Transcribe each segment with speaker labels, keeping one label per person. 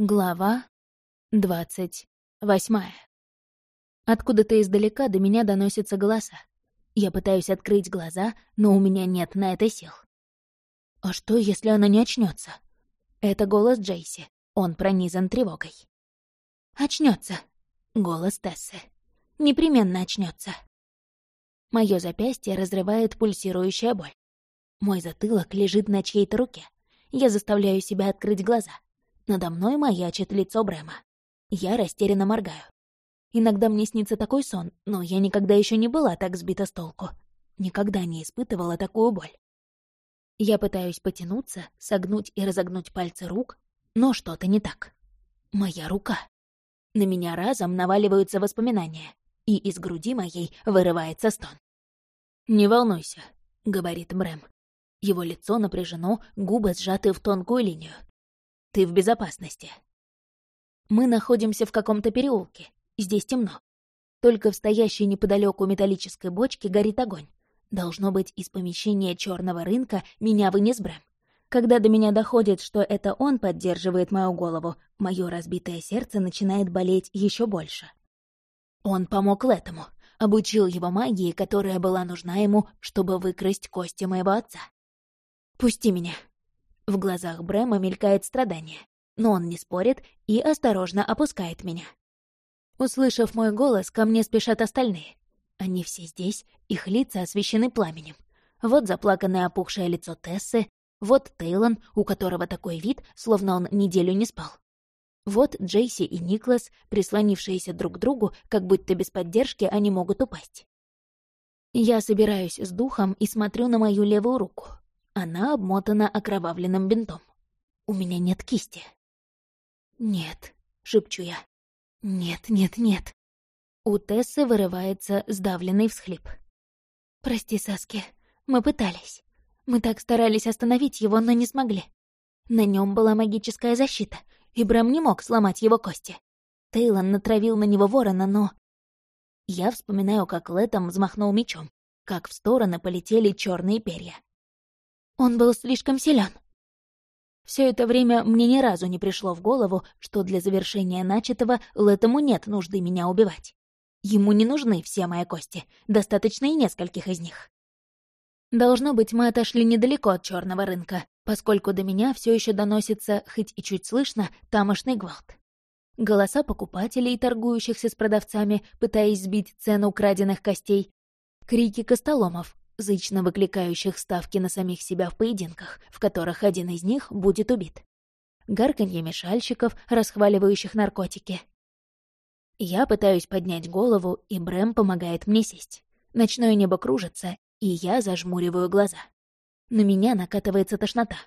Speaker 1: Глава двадцать восьмая. Откуда-то издалека до меня доносятся голоса. Я пытаюсь открыть глаза, но у меня нет на это сил. А что, если она не очнется? Это голос Джейси. Он пронизан тревогой. Очнется. Голос Тессы. Непременно очнется. Мое запястье разрывает пульсирующая боль. Мой затылок лежит на чьей-то руке. Я заставляю себя открыть глаза — надо мной маячит лицо Брэма. Я растерянно моргаю. Иногда мне снится такой сон, но я никогда еще не была так сбита с толку. Никогда не испытывала такую боль. Я пытаюсь потянуться, согнуть и разогнуть пальцы рук, но что-то не так. Моя рука. На меня разом наваливаются воспоминания, и из груди моей вырывается стон. «Не волнуйся», — говорит Брэм. Его лицо напряжено, губы сжаты в тонкую линию. Ты в безопасности. Мы находимся в каком-то переулке. Здесь темно. Только в стоящей неподалеку металлической бочке горит огонь. Должно быть, из помещения черного рынка меня вынес Брэм. Когда до меня доходит, что это он поддерживает мою голову, мое разбитое сердце начинает болеть еще больше. Он помог Лэтому, обучил его магии, которая была нужна ему, чтобы выкрасть кости моего отца. «Пусти меня», в глазах Брэма мелькает страдание, но он не спорит и осторожно опускает меня. Услышав мой голос, ко мне спешат остальные. Они все здесь, их лица освещены пламенем. Вот заплаканное опухшее лицо Тессы, вот Тейлон, у которого такой вид, словно он неделю не спал. Вот Джейси и Никлас, прислонившиеся друг к другу, как будто без поддержки они могут упасть. Я собираюсь с духом и смотрю на мою левую руку. Она обмотана окровавленным бинтом. У меня нет кисти. «Нет», — шепчу я. «Нет, нет, нет». У Тессы вырывается сдавленный всхлип. «Прости, Саски, мы пытались. Мы так старались остановить его, но не смогли. На нем была магическая защита, и Брэм не мог сломать его кости. Тейлон натравил на него ворона, но... Я вспоминаю, как Летом взмахнул мечом, как в стороны полетели черные перья. Он был слишком силен. Все это время мне ни разу не пришло в голову, что для завершения начатого Лэтому нет нужды меня убивать. Ему не нужны все мои кости, достаточно и нескольких из них. Должно быть, мы отошли недалеко от черного рынка, поскольку до меня все еще доносится, хоть и чуть слышно, тамошный гвалт. Голоса покупателей, торгующихся с продавцами, пытаясь сбить цену краденных костей, крики костоломов, зычно выкликающих ставки на самих себя в поединках, в которых один из них будет убит. Гарканье мешальщиков, расхваливающих наркотики. Я пытаюсь поднять голову, и Брэм помогает мне сесть. Ночное небо кружится, и я зажмуриваю глаза. На меня накатывается тошнота.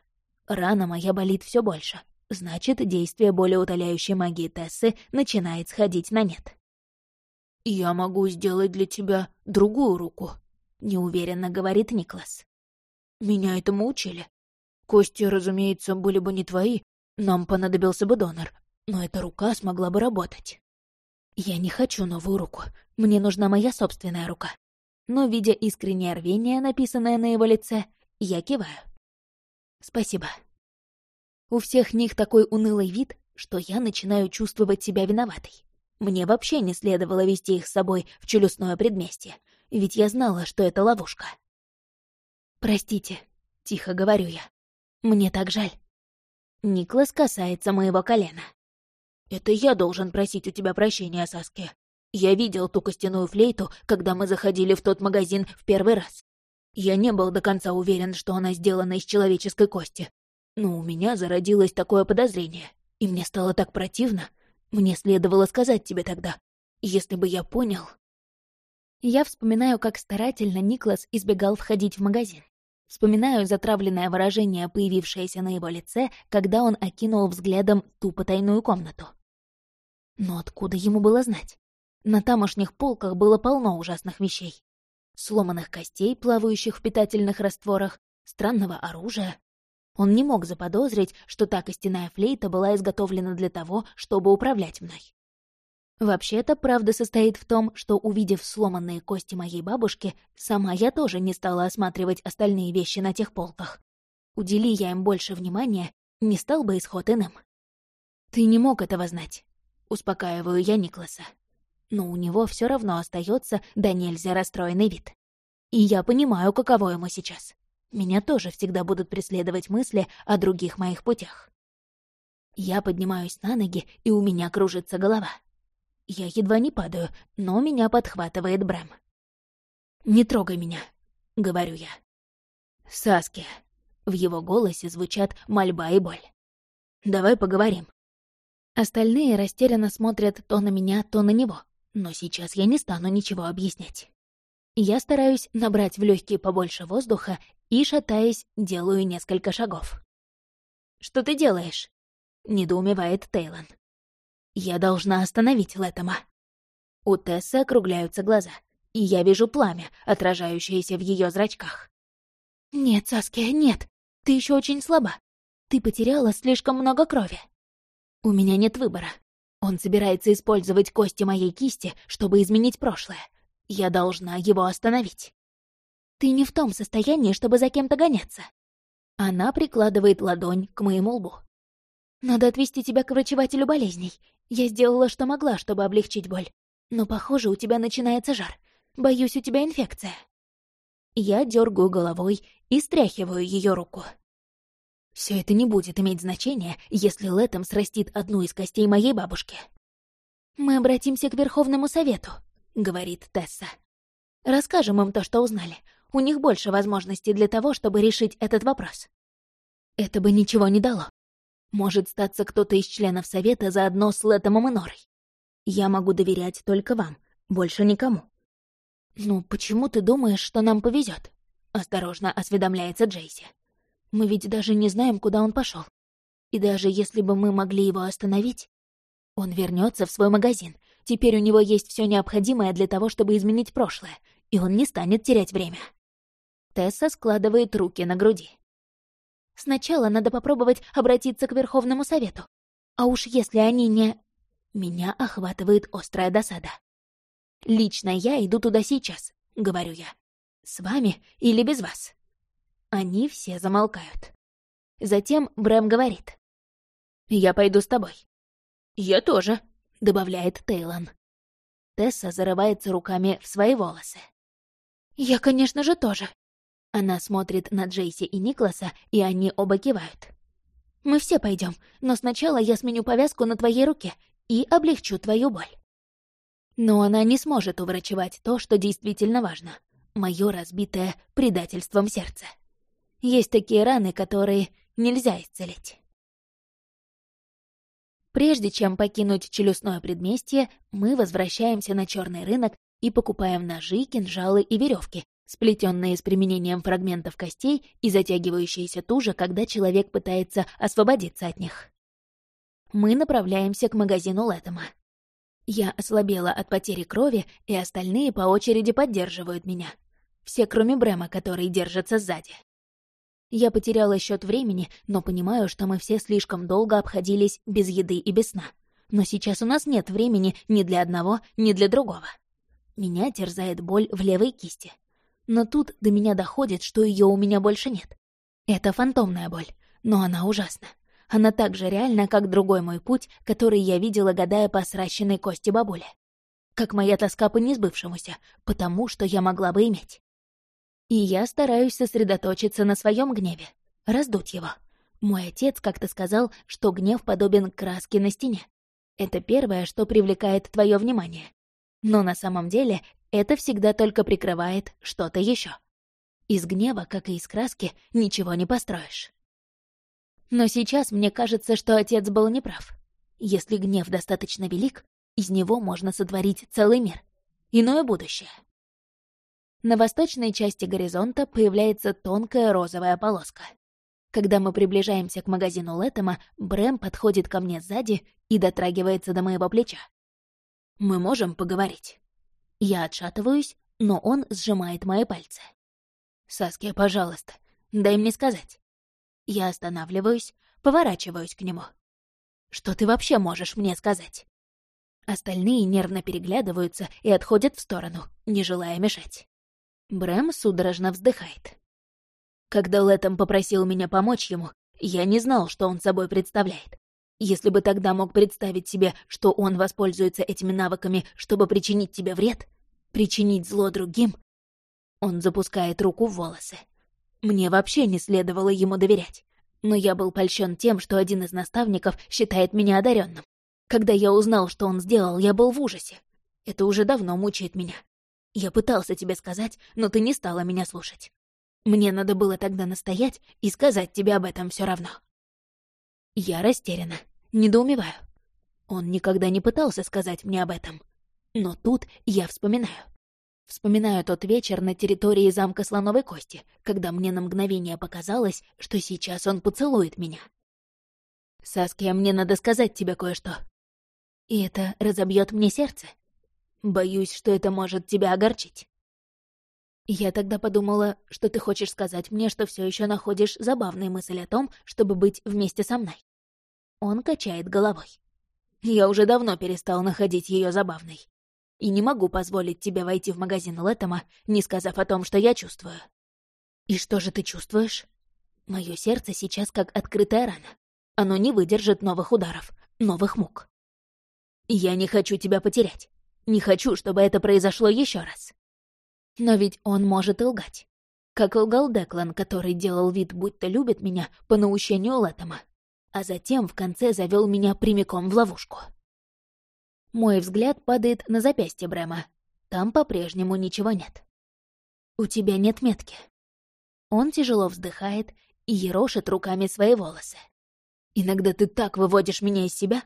Speaker 1: Рана моя болит все больше. Значит, действие более утоляющей магии Тессы начинает сходить на нет. «Я могу сделать для тебя другую руку», — неуверенно говорит Никлас. «Меня этому учили. Кости, разумеется, были бы не твои, нам понадобился бы донор, но эта рука смогла бы работать». «Я не хочу новую руку, мне нужна моя собственная рука». Но, видя искреннее рвение, написанное на его лице, я киваю. «Спасибо». У всех них такой унылый вид, что я начинаю чувствовать себя виноватой. Мне вообще не следовало вести их с собой в челюстное предместье, ведь я знала, что это ловушка. «Простите», — тихо говорю я. «Мне так жаль». Никлас касается моего колена. «Это я должен просить у тебя прощения, Саски. Я видел ту костяную флейту, когда мы заходили в тот магазин в первый раз. Я не был до конца уверен, что она сделана из человеческой кости. Но у меня зародилось такое подозрение, и мне стало так противно. Мне следовало сказать тебе тогда. Если бы я понял... Я вспоминаю, как старательно Никлас избегал входить в магазин. Вспоминаю затравленное выражение, появившееся на его лице, когда он окинул взглядом ту потайную комнату. Но откуда ему было знать? На тамошних полках было полно ужасных вещей. Сломанных костей, плавающих в питательных растворах, странного оружия. Он не мог заподозрить, что та костяная флейта была изготовлена для того, чтобы управлять мной. Вообще-то, правда состоит в том, что, увидев сломанные кости моей бабушки, сама я тоже не стала осматривать остальные вещи на тех полках. Удели я им больше внимания, не стал бы исход иным. «Ты не мог этого знать», — успокаиваю я Никласа. Но у него все равно остается да нельзя расстроенный вид. И я понимаю, каково ему сейчас. Меня тоже всегда будут преследовать мысли о других моих путях. Я поднимаюсь на ноги, и у меня кружится голова. Я едва не падаю, но меня подхватывает Брэм. «Не трогай меня», — говорю я. «Саски». В его голосе звучат мольба и боль. «Давай поговорим». Остальные растерянно смотрят то на меня, то на него, но сейчас я не стану ничего объяснять. Я стараюсь набрать в легкие побольше воздуха и, шатаясь, делаю несколько шагов. «Что ты делаешь?» — недоумевает Тейлон. «Я должна остановить Лэттема». У Тессы округляются глаза, и я вижу пламя, отражающееся в ее зрачках. «Нет, Саския, нет, ты еще очень слаба. Ты потеряла слишком много крови». «У меня нет выбора. Он собирается использовать кости моей кисти, чтобы изменить прошлое. Я должна его остановить». «Ты не в том состоянии, чтобы за кем-то гоняться». Она прикладывает ладонь к моему лбу. «Надо отвезти тебя к врачевателю болезней. Я сделала, что могла, чтобы облегчить боль. Но, похоже, у тебя начинается жар. Боюсь, у тебя инфекция». Я дергаю головой и стряхиваю ее руку. Все это не будет иметь значения, если Лэтом срастит одну из костей моей бабушки. «Мы обратимся к Верховному Совету», — говорит Тесса. «Расскажем им то, что узнали. У них больше возможностей для того, чтобы решить этот вопрос». Это бы ничего не дало. Может статься кто-то из членов Совета заодно с Лэтомом и Норой. Я могу доверять только вам, больше никому. «Ну, почему ты думаешь, что нам повезет? осторожно осведомляется Джейси. «Мы ведь даже не знаем, куда он пошел. И даже если бы мы могли его остановить, он вернется в свой магазин. Теперь у него есть все необходимое для того, чтобы изменить прошлое, и он не станет терять время». Тесса складывает руки на груди. «Сначала надо попробовать обратиться к Верховному Совету. А уж если они не...» Меня охватывает острая досада. Лично я иду туда сейчас, говорю я. С вами или без вас? Они все замолкают. Затем Брэм говорит. «Я пойду с тобой». «Я тоже», — добавляет Тейлон. Тесса зарывается руками в свои волосы. «Я, конечно же, тоже». Она смотрит на Джейси и Никласа, и они оба кивают. «Мы все пойдем, но сначала я сменю повязку на твоей руке и облегчу твою боль». Но она не сможет уврачевать то, что действительно важно. Моё разбитое предательством сердце. Есть такие раны, которые нельзя исцелить. Прежде чем покинуть челюстное предместье, мы возвращаемся на черный рынок и покупаем ножи, кинжалы и веревки, сплетенные с применением фрагментов костей и затягивающиеся туже, когда человек пытается освободиться от них. Мы направляемся к магазину Лэттема. Я ослабела от потери крови, и остальные по очереди поддерживают меня. Все, кроме Брэма, который держится сзади. Я потеряла счет времени, но понимаю, что мы все слишком долго обходились без еды и без сна. Но сейчас у нас нет времени ни для одного, ни для другого. Меня терзает боль в левой кисти. Но тут до меня доходит, что ее у меня больше нет. Это фантомная боль, но она ужасна. Она так же реальна, как другой мой путь, который я видела, гадая по сращенной кости бабули. Как моя тоска по несбывшемуся, потому что я могла бы иметь. И я стараюсь сосредоточиться на своем гневе, раздуть его. Мой отец как-то сказал, что гнев подобен краске на стене. Это первое, что привлекает твое внимание. Но на самом деле это всегда только прикрывает что-то еще. Из гнева, как и из краски, ничего не построишь. Но сейчас мне кажется, что отец был неправ. Если гнев достаточно велик, из него можно сотворить целый мир. Иное будущее. На восточной части горизонта появляется тонкая розовая полоска. Когда мы приближаемся к магазину Лэттема, Брэм подходит ко мне сзади и дотрагивается до моего плеча. «Мы можем поговорить?» Я отшатываюсь, но он сжимает мои пальцы. «Саския, пожалуйста, дай мне сказать. Я останавливаюсь, поворачиваюсь к нему. «Что ты вообще можешь мне сказать?» Остальные нервно переглядываются и отходят в сторону, не желая мешать. Брэм судорожно вздыхает. Когда Лэттем попросил меня помочь ему, я не знал, что он собой представляет. Если бы тогда мог представить себе, что он воспользуется этими навыками, чтобы причинить тебе вред, причинить зло другим, он запускает руку в волосы. Мне вообще не следовало ему доверять. Но я был польщен тем, что один из наставников считает меня одаренным. Когда я узнал, что он сделал, я был в ужасе. Это уже давно мучает меня. Я пытался тебе сказать, но ты не стала меня слушать. Мне надо было тогда настоять и сказать тебе об этом все равно. Я растеряна, недоумеваю. Он никогда не пытался сказать мне об этом. Но тут я вспоминаю. Вспоминаю тот вечер на территории замка Слоновой Кости, когда мне на мгновение показалось, что сейчас он поцелует меня. «Саския, мне надо сказать тебе кое-что. И это разобьет мне сердце. Боюсь, что это может тебя огорчить». Я тогда подумала, что ты хочешь сказать мне, что все еще находишь забавные мысли о том, чтобы быть вместе со мной. Он качает головой. Я уже давно перестал находить ее забавной и не могу позволить тебе войти в магазин Лэттема, не сказав о том, что я чувствую. И что же ты чувствуешь? Мое сердце сейчас как открытая рана. Оно не выдержит новых ударов, новых мук. Я не хочу тебя потерять. Не хочу, чтобы это произошло еще раз. Но ведь он может лгать. Как лгал Деклан, который делал вид, будто любит меня по наущению Лэттема, а затем в конце завел меня прямиком в ловушку. Мой взгляд падает на запястье Брэма. Там по-прежнему ничего нет. «У тебя нет метки». Он тяжело вздыхает и ерошит руками свои волосы. «Иногда ты так выводишь меня из себя.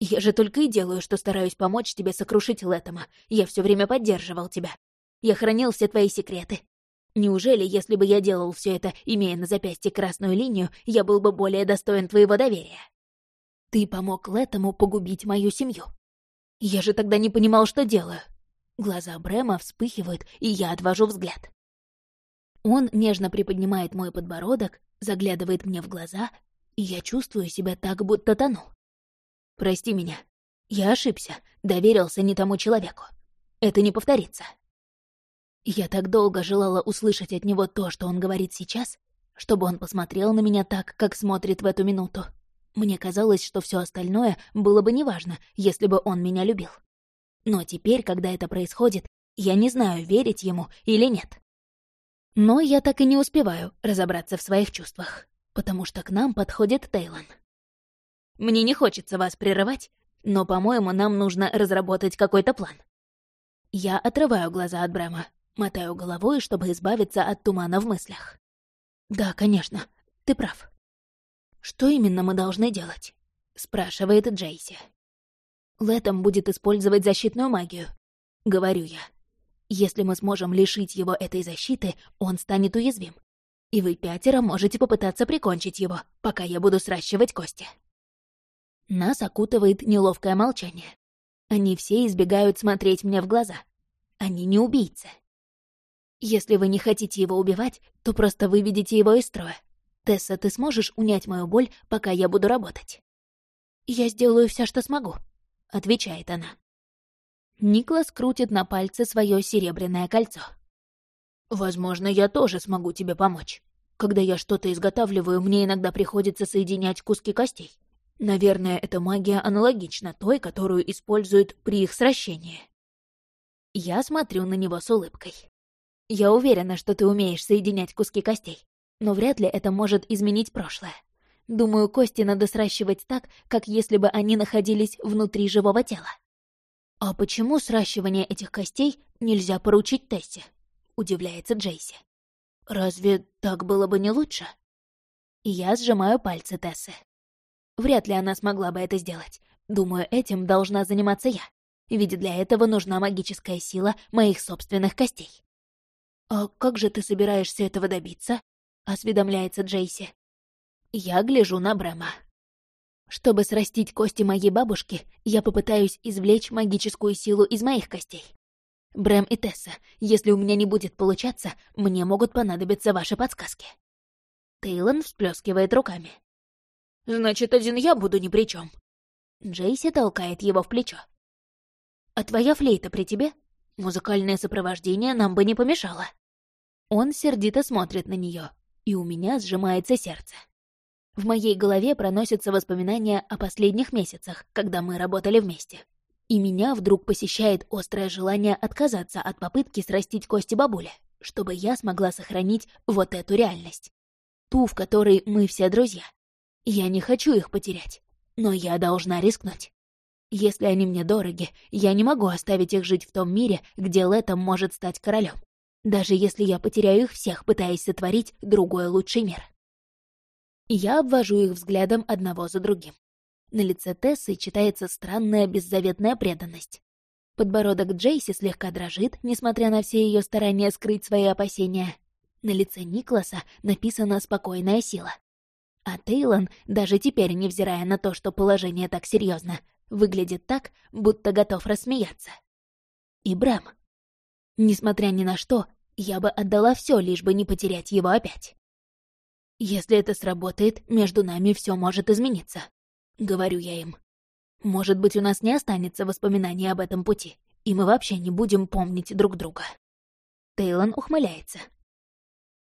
Speaker 1: Я же только и делаю, что стараюсь помочь тебе сокрушить Лэттема. Я все время поддерживал тебя. Я хранил все твои секреты. Неужели, если бы я делал все это, имея на запястье красную линию, я был бы более достоин твоего доверия? Ты помог Лэттему погубить мою семью. Я же тогда не понимал, что делаю. Глаза Брэма вспыхивают, и я отвожу взгляд. Он нежно приподнимает мой подбородок, заглядывает мне в глаза, и я чувствую себя так, будто тону. Прости меня. Я ошибся, доверился не тому человеку. Это не повторится. Я так долго желала услышать от него то, что он говорит сейчас, чтобы он посмотрел на меня так, как смотрит в эту минуту. Мне казалось, что все остальное было бы неважно, если бы он меня любил. Но теперь, когда это происходит, я не знаю, верить ему или нет. Но я так и не успеваю разобраться в своих чувствах, потому что к нам подходит Тейлон. Мне не хочется вас прерывать, но, по-моему, нам нужно разработать какой-то план. Я отрываю глаза от Брэма, мотаю головой, чтобы избавиться от тумана в мыслях. Да, конечно, ты прав. «Что именно мы должны делать?» — спрашивает Джейси. «Лэтом будет использовать защитную магию», — говорю я. «Если мы сможем лишить его этой защиты, он станет уязвим. И вы пятеро можете попытаться прикончить его, пока я буду сращивать кости». Нас окутывает неловкое молчание. Они все избегают смотреть мне в глаза. Они не убийцы. Если вы не хотите его убивать, то просто выведите его из строя. «Тесса, ты сможешь унять мою боль, пока я буду работать?» «Я сделаю все, что смогу», — отвечает она. Никлас крутит на пальце свое серебряное кольцо. «Возможно, я тоже смогу тебе помочь. Когда я что-то изготавливаю, мне иногда приходится соединять куски костей. Наверное, эта магия аналогична той, которую используют при их сращении». Я смотрю на него с улыбкой. «Я уверена, что ты умеешь соединять куски костей но вряд ли это может изменить прошлое. Думаю, кости надо сращивать так, как если бы они находились внутри живого тела. «А почему сращивание этих костей нельзя поручить Тессе?» — удивляется Джейси. «Разве так было бы не лучше?» Я сжимаю пальцы Тессы. Вряд ли она смогла бы это сделать. Думаю, этим должна заниматься я. Ведь для этого нужна магическая сила моих собственных костей. «А как же ты собираешься этого добиться?» — осведомляется Джейси. Я гляжу на Брэма. Чтобы срастить кости моей бабушки, я попытаюсь извлечь магическую силу из моих костей. Брэм и Тесса, если у меня не будет получаться, мне могут понадобиться ваши подсказки. Тейлон всплескивает руками. «Значит, один я буду ни при чем. Джейси толкает его в плечо. «А твоя флейта при тебе? Музыкальное сопровождение нам бы не помешало». Он сердито смотрит на нее, и у меня сжимается сердце. В моей голове проносятся воспоминания о последних месяцах, когда мы работали вместе. И меня вдруг посещает острое желание отказаться от попытки срастить кости бабули, чтобы я смогла сохранить вот эту реальность. Ту, в которой мы все друзья. Я не хочу их потерять, но я должна рискнуть. Если они мне дороги, я не могу оставить их жить в том мире, где Летом может стать королем. Даже если я потеряю их всех, пытаясь сотворить другой лучший мир. Я обвожу их взглядом одного за другим. На лице Тессы читается странная беззаветная преданность. Подбородок Джейси слегка дрожит, несмотря на все ее старания скрыть свои опасения. На лице Никласа написана спокойная сила. А Тейлон, даже теперь, невзирая на то, что положение так серьезно, выглядит так, будто готов рассмеяться. И Брэм. Несмотря ни на что, я бы отдала все, лишь бы не потерять его опять. Если это сработает, между нами все может измениться. Говорю я им. Может быть, у нас не останется воспоминаний об этом пути, и мы вообще не будем помнить друг друга. Тейлон ухмыляется.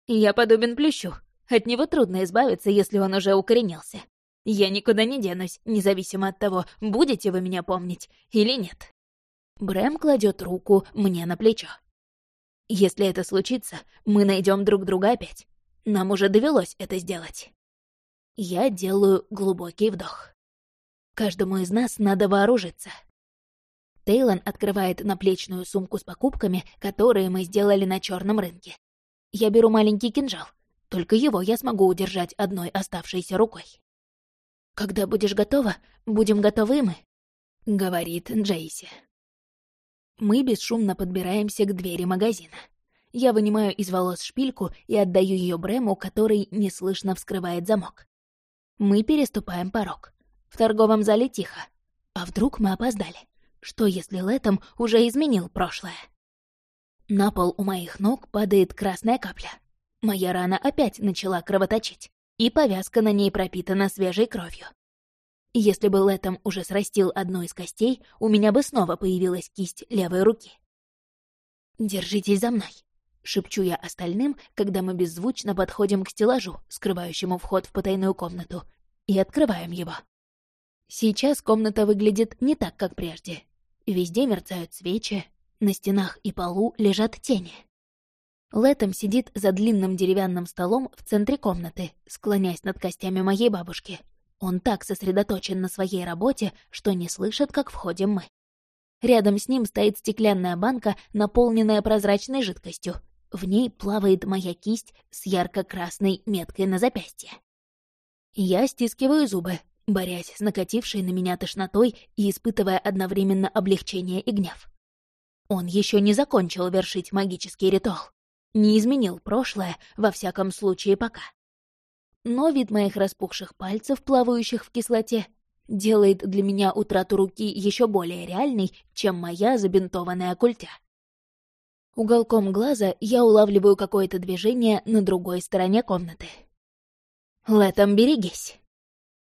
Speaker 1: Я подобен плющу. От него трудно избавиться, если он уже укоренился. Я никуда не денусь, независимо от того, будете вы меня помнить или нет. Брэм кладет руку мне на плечо. Если это случится, мы найдем друг друга опять. Нам уже довелось это сделать. Я делаю глубокий вдох. Каждому из нас надо вооружиться. Тейлон открывает наплечную сумку с покупками, которые мы сделали на черном рынке. Я беру маленький кинжал. Только его я смогу удержать одной оставшейся рукой. «Когда будешь готова, будем готовы мы», — говорит Джейси. Мы бесшумно подбираемся к двери магазина. Я вынимаю из волос шпильку и отдаю ее Брэму, который неслышно вскрывает замок. Мы переступаем порог. В торговом зале тихо. А вдруг мы опоздали? Что, если Лэтом уже изменил прошлое? На пол у моих ног падает красная капля. Моя рана опять начала кровоточить, и повязка на ней пропитана свежей кровью. Если бы Лэтом уже срастил одну из костей, у меня бы снова появилась кисть левой руки. «Держитесь за мной», шепчу я остальным, когда мы беззвучно подходим к стеллажу, скрывающему вход в потайную комнату, и открываем его. Сейчас комната выглядит не так, как прежде. Везде мерцают свечи, на стенах и полу лежат тени. Летом сидит за длинным деревянным столом в центре комнаты, склоняясь над костями моей бабушки. Он так сосредоточен на своей работе, что не слышит, как входим мы. Рядом с ним стоит стеклянная банка, наполненная прозрачной жидкостью, в ней плавает моя кисть с ярко-красной меткой на запястье. Я стискиваю зубы, борясь с накатившей на меня тошнотой и испытывая одновременно облегчение и гнев. Он еще не закончил вершить магический ритуал. Не изменил прошлое, во всяком случае пока. Но вид моих распухших пальцев, плавающих в кислоте, делает для меня утрату руки еще более реальной, чем моя забинтованная культя. Уголком глаза я улавливаю какое-то движение на другой стороне комнаты. «Летом берегись!»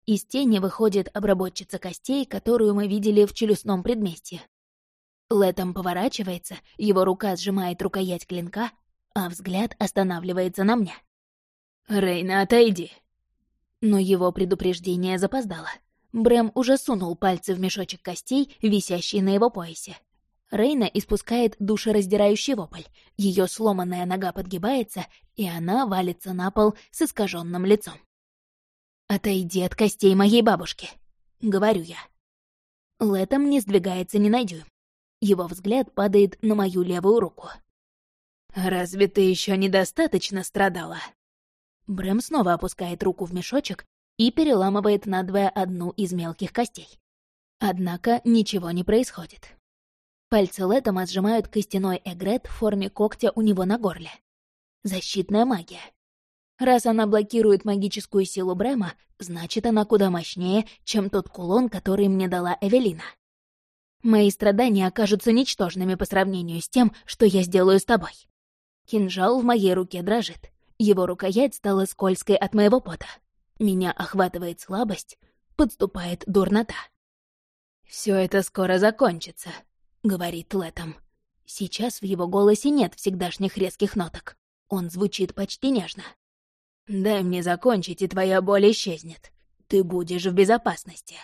Speaker 1: Из тени выходит обработчица костей, которую мы видели в челюстном предместье. Летом поворачивается, его рука сжимает рукоять клинка, а взгляд останавливается на мне. «Рейна, отойди!» Но его предупреждение запоздало. Брэм уже сунул пальцы в мешочек костей, висящий на его поясе. Рейна испускает душераздирающий вопль. Ее сломанная нога подгибается, и она валится на пол с искаженным лицом. «Отойди от костей моей бабушки», — говорю я. Летом не сдвигается ни на дюйм. Его взгляд падает на мою левую руку. «Разве ты еще недостаточно страдала?» Брэм снова опускает руку в мешочек и переламывает надвое одну из мелких костей. Однако ничего не происходит. Пальцы Лэттема сжимают костяной эгрет в форме когтя у него на горле. Защитная магия. Раз она блокирует магическую силу Брэма, значит, она куда мощнее, чем тот кулон, который мне дала Эвелина. Мои страдания окажутся ничтожными по сравнению с тем, что я сделаю с тобой. Кинжал в моей руке дрожит. Его рукоять стала скользкой от моего пота. Меня охватывает слабость, подступает дурнота. Все это скоро закончится», говорит Лэтом. Сейчас в его голосе нет всегдашних резких ноток. Он звучит почти нежно. Дай мне закончить, и твоя боль исчезнет. Ты будешь в безопасности.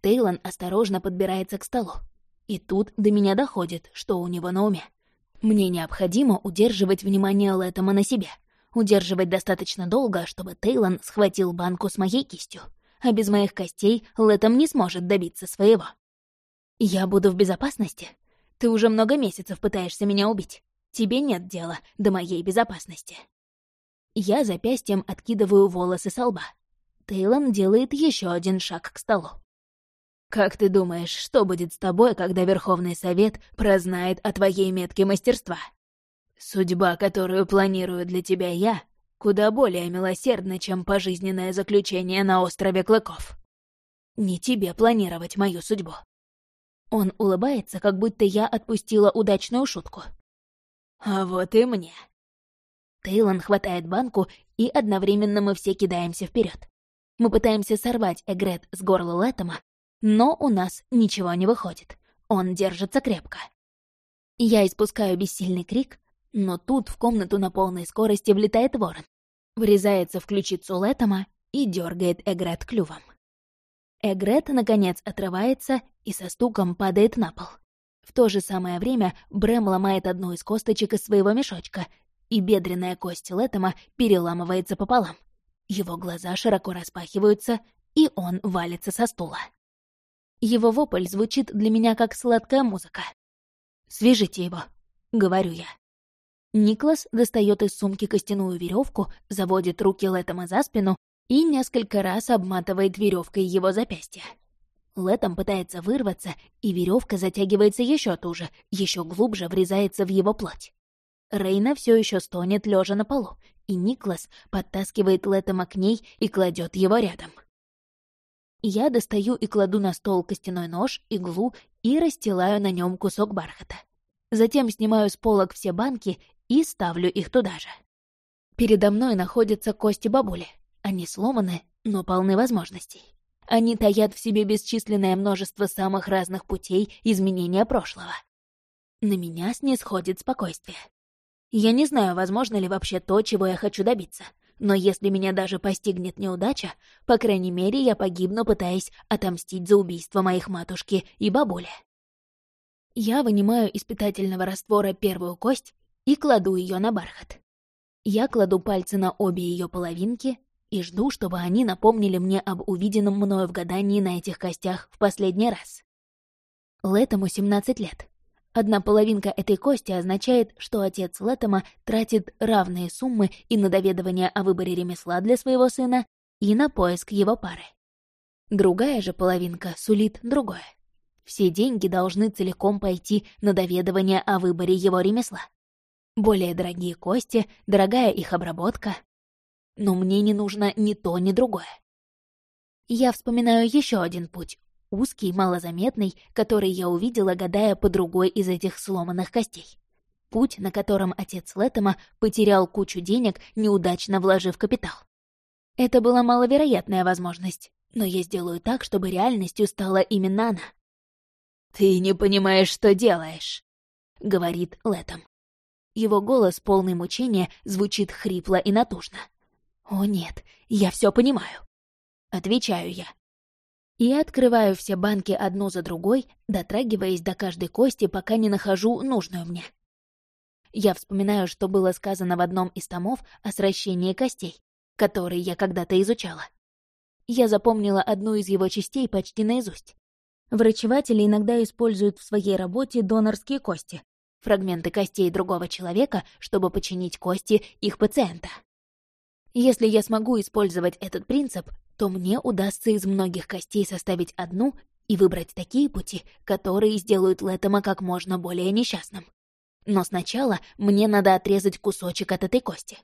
Speaker 1: Тейлон осторожно подбирается к столу. И тут до меня доходит, что у него на уме. Мне необходимо удерживать внимание Лэттема на себе. Удерживать достаточно долго, чтобы Тейлон схватил банку с моей кистью. А без моих костей Лэттем не сможет добиться своего. Я буду в безопасности? Ты уже много месяцев пытаешься меня убить. Тебе нет дела до моей безопасности. Я запястьем откидываю волосы со лба. Тейлон делает еще один шаг к столу. «Как ты думаешь, что будет с тобой, когда Верховный Совет прознает о твоей метке мастерства? Судьба, которую планирую для тебя я, куда более милосердна, чем пожизненное заключение на острове Клыков. Не тебе планировать мою судьбу». Он улыбается, как будто я отпустила удачную шутку. «А вот и мне». Тейлон хватает банку, и одновременно мы все кидаемся вперед. Мы пытаемся сорвать Эгрет с горла Лэттема, но у нас ничего не выходит. Он держится крепко. Я испускаю бессильный крик, но тут в комнату на полной скорости влетает ворон, врезается в ключицу Лэттема и дергает Эгрет клювом. Эгрет, наконец, отрывается и со стуком падает на пол. В то же самое время Брэм ломает одну из косточек из своего мешочка, и бедренная кость Лэттема переламывается пополам. Его глаза широко распахиваются, и он валится со стула. Его вопль звучит для меня как сладкая музыка. «Свяжите его», — говорю я. Никлас достает из сумки костяную веревку, заводит руки Лэттема за спину и несколько раз обматывает веревкой его запястье. Лэттем пытается вырваться, и веревка затягивается еще туже, еще глубже врезается в его плоть. Рейна все еще стонет, лежа на полу, и Никлас подтаскивает Лэттема к ней и кладет его рядом. Я достаю и кладу на стол костяной нож, иглу и расстилаю на нем кусок бархата. Затем снимаю с полок все банки и ставлю их туда же. Передо мной находятся кости бабули. Они сломаны, но полны возможностей. Они таят в себе бесчисленное множество самых разных путей изменения прошлого. На меня снисходит спокойствие. Я не знаю, возможно ли вообще то, чего я хочу добиться. Но если меня даже постигнет неудача, по крайней мере, я погибну, пытаясь отомстить за убийство моих матушки и бабули. Я вынимаю из питательного раствора первую кость и кладу ее на бархат. Я кладу пальцы на обе ее половинки и жду, чтобы они напомнили мне об увиденном мною в гадании на этих костях в последний раз. Летому 17 лет. Одна половинка этой кости означает, что отец Лэттема тратит равные суммы и на доведывание о выборе ремесла для своего сына, и на поиск его пары. Другая же половинка сулит другое. Все деньги должны целиком пойти на доведывание о выборе его ремесла. Более дорогие кости, дорогая их обработка. Но мне не нужно ни то, ни другое. Я вспоминаю еще один путь, узкий, малозаметный, который я увидела, гадая по другой из этих сломанных костей. Путь, на котором отец Лэттема потерял кучу денег, неудачно вложив капитал. Это была маловероятная возможность, но я сделаю так, чтобы реальностью стала именно она. «Ты не понимаешь, что делаешь», — говорит Лэттем. Его голос, полный мучения, звучит хрипло и натужно. «О нет, я все понимаю», — отвечаю я и открываю все банки одну за другой, дотрагиваясь до каждой кости, пока не нахожу нужную мне. Я вспоминаю, что было сказано в одном из томов о сращении костей, который я когда-то изучала. Я запомнила одну из его частей почти наизусть. Врачеватели иногда используют в своей работе донорские кости, фрагменты костей другого человека, чтобы починить кости их пациента. Если я смогу использовать этот принцип, то мне удастся из многих костей составить одну и выбрать такие пути, которые сделают Лэттема как можно более несчастным. Но сначала мне надо отрезать кусочек от этой кости.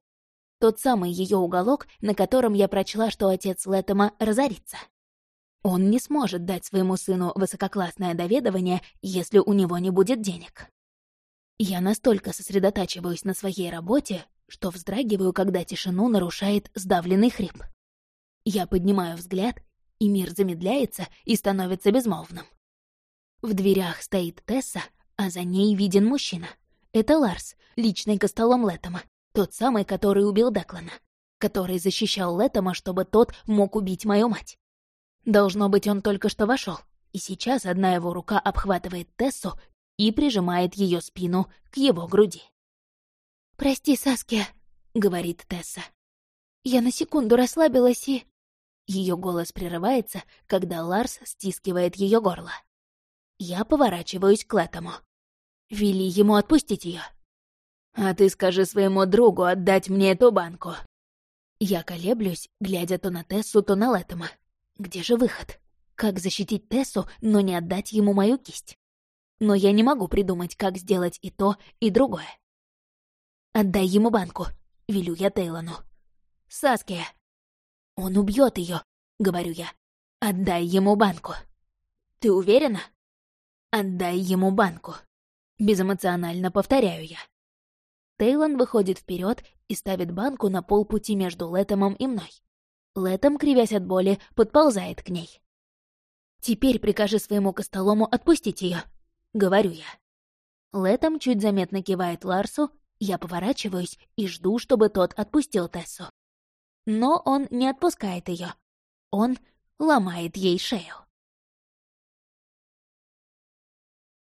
Speaker 1: Тот самый ее уголок, на котором я прочла, что отец Лэттема разорится. Он не сможет дать своему сыну высококлассное доведование, если у него не будет денег. Я настолько сосредотачиваюсь на своей работе, что вздрагиваю, когда тишину нарушает сдавленный хрип. Я поднимаю взгляд, и мир замедляется и становится безмолвным. В дверях стоит Тесса, а за ней виден мужчина. Это Ларс, личный костолом Лэттема, тот самый, который убил Деклана. который защищал Лэттема, чтобы тот мог убить мою мать. Должно быть, он только что вошел, и сейчас одна его рука обхватывает Тессу и прижимает ее спину к его груди. «Прости, Саския», — говорит Тесса. «Я на секунду расслабилась и...» Ее голос прерывается, когда Ларс стискивает ее горло. Я поворачиваюсь к Лэтому. Вели ему отпустить ее. «А ты скажи своему другу отдать мне эту банку». Я колеблюсь, глядя то на Тессу, то на Лэттема. Где же выход? Как защитить Тессу, но не отдать ему мою кисть? Но я не могу придумать, как сделать и то, и другое. «Отдай ему банку», — велю я Тейлону. «Саския». «Он убьет ее, говорю я. «Отдай ему банку». «Ты уверена?» «Отдай ему банку». Безэмоционально повторяю я. Тейлон выходит вперед и ставит банку на полпути между Лэтомом и мной. Лэтом, кривясь от боли, подползает к ней. «Теперь прикажи своему костолому отпустить ее, говорю я. Лэтом чуть заметно кивает Ларсу, я поворачиваюсь и жду, чтобы тот отпустил Тессу. Но он не отпускает ее. Он ломает ей шею.